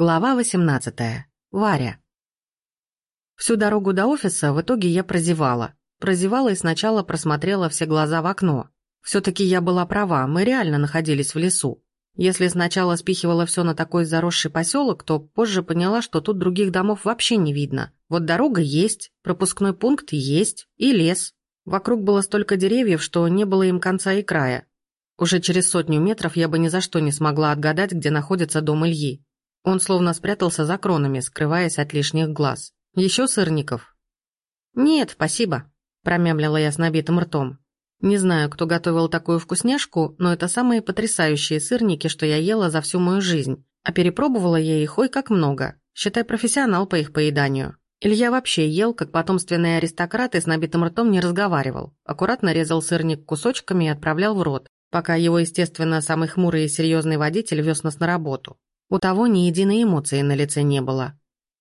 Глава 18. Варя. Всю дорогу до офиса в итоге я прозевала. Прозевала и сначала просмотрела все глаза в окно. Все-таки я была права, мы реально находились в лесу. Если сначала спихивала все на такой заросший поселок, то позже поняла, что тут других домов вообще не видно. Вот дорога есть, пропускной пункт есть и лес. Вокруг было столько деревьев, что не было им конца и края. Уже через сотню метров я бы ни за что не смогла отгадать, где находится дом Ильи. Он словно спрятался за кронами, скрываясь от лишних глаз. «Еще сырников?» «Нет, спасибо», – промямлила я с набитым ртом. Не знаю, кто готовил такую вкусняшку, но это самые потрясающие сырники, что я ела за всю мою жизнь. А перепробовала я их ой как много. Считай, профессионал по их поеданию. Илья вообще ел, как потомственный аристократ и с набитым ртом не разговаривал. Аккуратно резал сырник кусочками и отправлял в рот, пока его, естественно, самый хмурый и серьезный водитель вез нас на работу. У того ни единой эмоции на лице не было.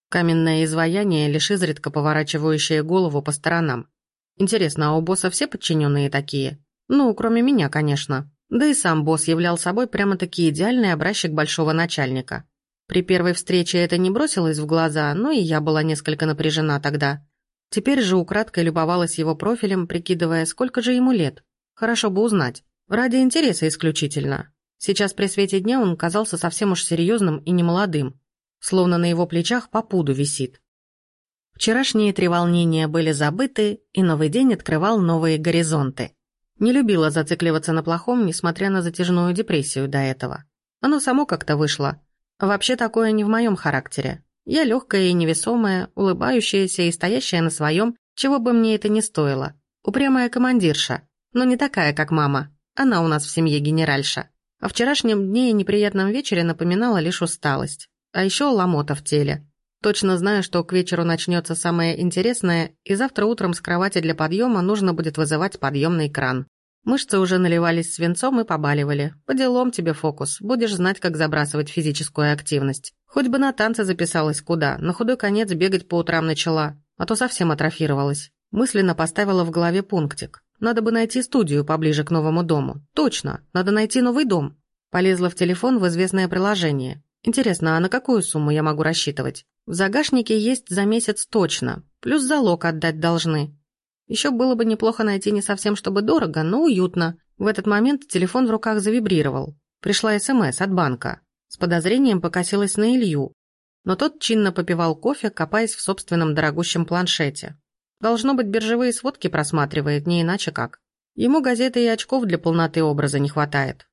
Каменное изваяние, лишь изредка поворачивающее голову по сторонам. Интересно, а у босса все подчиненные такие? Ну, кроме меня, конечно. Да и сам босс являл собой прямо-таки идеальный образчик большого начальника. При первой встрече это не бросилось в глаза, но и я была несколько напряжена тогда. Теперь же украдкой любовалась его профилем, прикидывая, сколько же ему лет. Хорошо бы узнать. Ради интереса исключительно. Сейчас при свете дня он казался совсем уж серьезным и немолодым, словно на его плечах по пуду висит. Вчерашние три волнения были забыты, и новый день открывал новые горизонты. Не любила зацикливаться на плохом, несмотря на затяжную депрессию до этого. Оно само как-то вышло. Вообще такое не в моем характере. Я легкая и невесомая, улыбающаяся и стоящая на своем, чего бы мне это ни стоило. Упрямая командирша, но не такая, как мама. Она у нас в семье генеральша. О вчерашнем дне и неприятном вечере напоминала лишь усталость. А еще ломота в теле. Точно знаю, что к вечеру начнется самое интересное, и завтра утром с кровати для подъема нужно будет вызывать подъемный кран. Мышцы уже наливались свинцом и побаливали. По делам тебе фокус, будешь знать, как забрасывать физическую активность. Хоть бы на танцы записалась куда, на худой конец бегать по утрам начала, а то совсем атрофировалась. Мысленно поставила в голове пунктик. Надо бы найти студию поближе к новому дому. Точно, надо найти новый дом. Полезла в телефон в известное приложение. Интересно, а на какую сумму я могу рассчитывать? В загашнике есть за месяц точно, плюс залог отдать должны. Еще было бы неплохо найти не совсем чтобы дорого, но уютно. В этот момент телефон в руках завибрировал. Пришла СМС от банка. С подозрением покосилась на Илью. Но тот чинно попивал кофе, копаясь в собственном дорогущем планшете. Должно быть, биржевые сводки просматривает, не иначе как. Ему газеты и очков для полноты образа не хватает.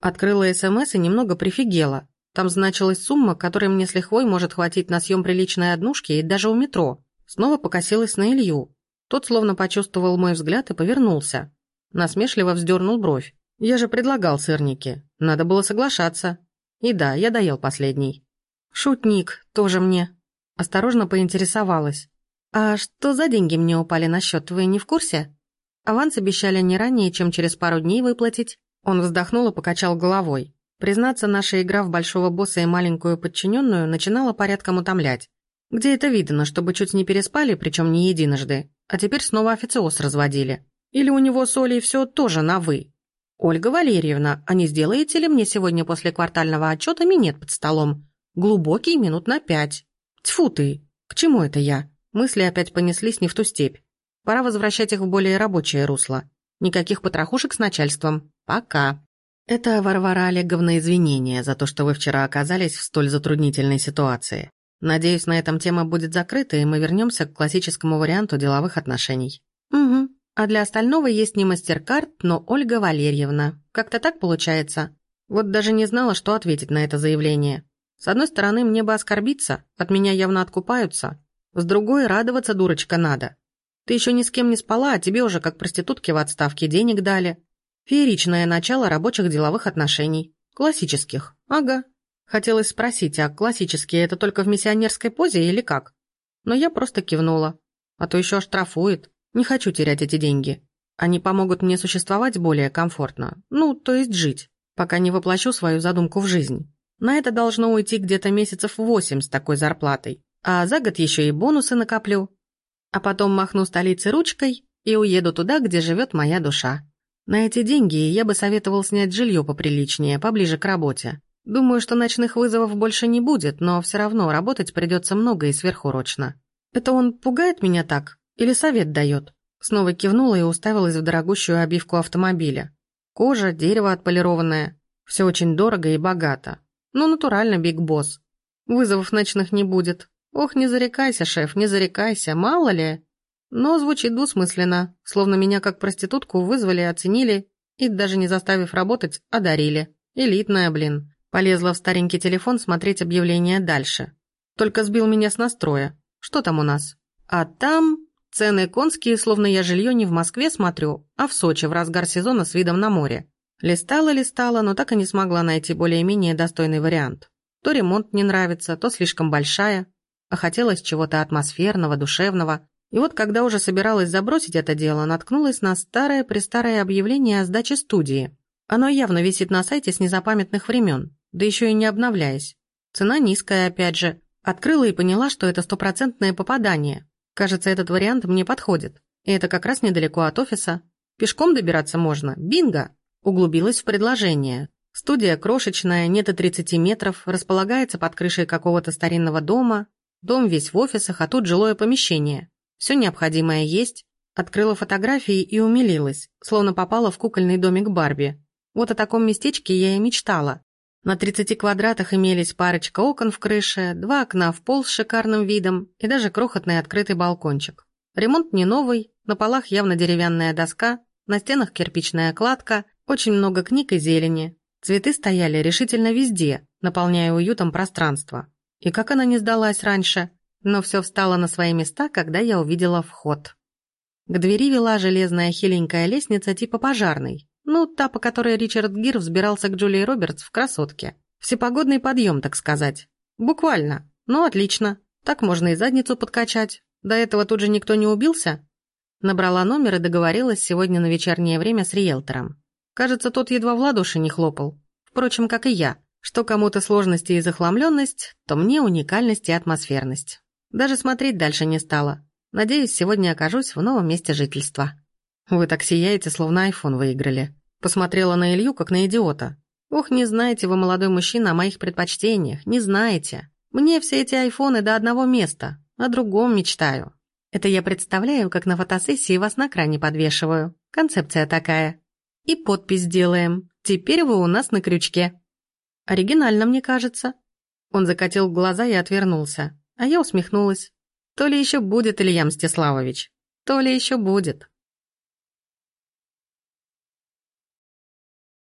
Открыла СМС и немного прифигела. Там значилась сумма, которой мне с лихвой может хватить на съем приличной однушки и даже у метро. Снова покосилась на Илью. Тот словно почувствовал мой взгляд и повернулся. Насмешливо вздернул бровь. Я же предлагал сырники. Надо было соглашаться. И да, я доел последний. Шутник, тоже мне. Осторожно поинтересовалась. «А что за деньги мне упали на счет, вы не в курсе? Аванс обещали не ранее, чем через пару дней выплатить». Он вздохнул и покачал головой. Признаться, наша игра в большого босса и маленькую подчиненную начинала порядком утомлять. Где это видно, чтобы чуть не переспали, причем не единожды, а теперь снова официоз разводили. Или у него с Олей все тоже на «вы». «Ольга Валерьевна, а не сделаете ли мне сегодня после квартального отчета минет под столом? Глубокий минут на пять». Тьфу ты, к чему это я? Мысли опять понеслись не в ту степь. Пора возвращать их в более рабочее русло. Никаких потрохушек с начальством. Пока. Это, Варвара Олеговна, извинения за то, что вы вчера оказались в столь затруднительной ситуации. Надеюсь, на этом тема будет закрыта, и мы вернемся к классическому варианту деловых отношений. Угу. А для остального есть не мастер-карт, но Ольга Валерьевна. Как-то так получается. Вот даже не знала, что ответить на это заявление. С одной стороны, мне бы оскорбиться, от меня явно откупаются, с другой радоваться, дурочка, надо. Ты еще ни с кем не спала, а тебе уже как проститутке в отставке денег дали. Фееричное начало рабочих деловых отношений. Классических. Ага. Хотелось спросить, а классические это только в миссионерской позе или как? Но я просто кивнула. А то еще оштрафует. Не хочу терять эти деньги. Они помогут мне существовать более комфортно. Ну, то есть жить, пока не воплощу свою задумку в жизнь. На это должно уйти где-то месяцев восемь с такой зарплатой. А за год еще и бонусы накоплю. А потом махну столице ручкой и уеду туда, где живет моя душа. На эти деньги я бы советовал снять жилье поприличнее, поближе к работе. Думаю, что ночных вызовов больше не будет, но все равно работать придется много и сверхурочно. Это он пугает меня так? Или совет дает? Снова кивнула и уставилась в дорогущую обивку автомобиля. Кожа, дерево отполированное. Все очень дорого и богато. Ну, натурально, Биг Босс. Вызовов ночных не будет. Ох, не зарекайся, шеф, не зарекайся, мало ли. Но звучит двусмысленно, словно меня как проститутку вызвали, оценили и, даже не заставив работать, одарили. Элитная, блин. Полезла в старенький телефон смотреть объявление дальше. Только сбил меня с настроя. Что там у нас? А там цены конские, словно я жилье не в Москве смотрю, а в Сочи в разгар сезона с видом на море. Листала-листала, но так и не смогла найти более-менее достойный вариант. То ремонт не нравится, то слишком большая, а хотелось чего-то атмосферного, душевного. И вот когда уже собиралась забросить это дело, наткнулась на старое-престарое объявление о сдаче студии. Оно явно висит на сайте с незапамятных времен да еще и не обновляясь. Цена низкая, опять же. Открыла и поняла, что это стопроцентное попадание. Кажется, этот вариант мне подходит. И это как раз недалеко от офиса. Пешком добираться можно. Бинго! Углубилась в предложение. Студия крошечная, нет и 30 метров, располагается под крышей какого-то старинного дома. Дом весь в офисах, а тут жилое помещение. Все необходимое есть. Открыла фотографии и умилилась, словно попала в кукольный домик Барби. Вот о таком местечке я и мечтала. На 30 квадратах имелись парочка окон в крыше, два окна в пол с шикарным видом и даже крохотный открытый балкончик. Ремонт не новый, на полах явно деревянная доска, на стенах кирпичная кладка, очень много книг и зелени. Цветы стояли решительно везде, наполняя уютом пространство. И как она не сдалась раньше, но все встало на свои места, когда я увидела вход. К двери вела железная хиленькая лестница типа пожарной, ну, та, по которой Ричард Гир взбирался к Джулии Робертс в красотке. Всепогодный подъем, так сказать. Буквально. Ну, отлично. Так можно и задницу подкачать. До этого тут же никто не убился? Набрала номер и договорилась сегодня на вечернее время с риэлтором. Кажется, тот едва в ладоши не хлопал. Впрочем, как и я. Что кому-то сложности и захламленность, то мне уникальность и атмосферность. Даже смотреть дальше не стала. Надеюсь, сегодня окажусь в новом месте жительства. Вы так сияете, словно айфон выиграли. Посмотрела на Илью, как на идиота. «Ох, не знаете вы, молодой мужчина, о моих предпочтениях, не знаете. Мне все эти айфоны до одного места, о другом мечтаю. Это я представляю, как на фотосессии вас на кране подвешиваю. Концепция такая. И подпись делаем. Теперь вы у нас на крючке». «Оригинально, мне кажется». Он закатил глаза и отвернулся, а я усмехнулась. «То ли еще будет, Илья Мстиславович, то ли еще будет».